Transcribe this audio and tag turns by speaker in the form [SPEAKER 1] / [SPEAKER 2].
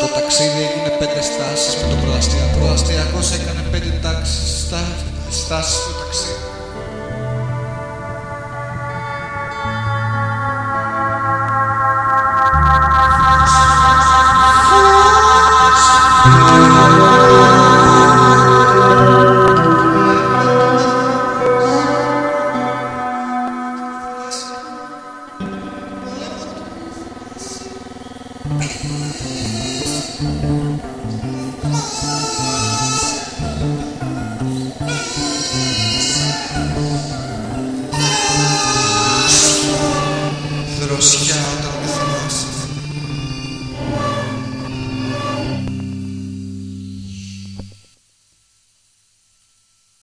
[SPEAKER 1] Το ταξίδι έγινε πέντε στάσεις με το προαστιακό. Ο αστιακός έκανε πέντε τάξεις, στα, στάσεις στο ταξίδι. Δροσιά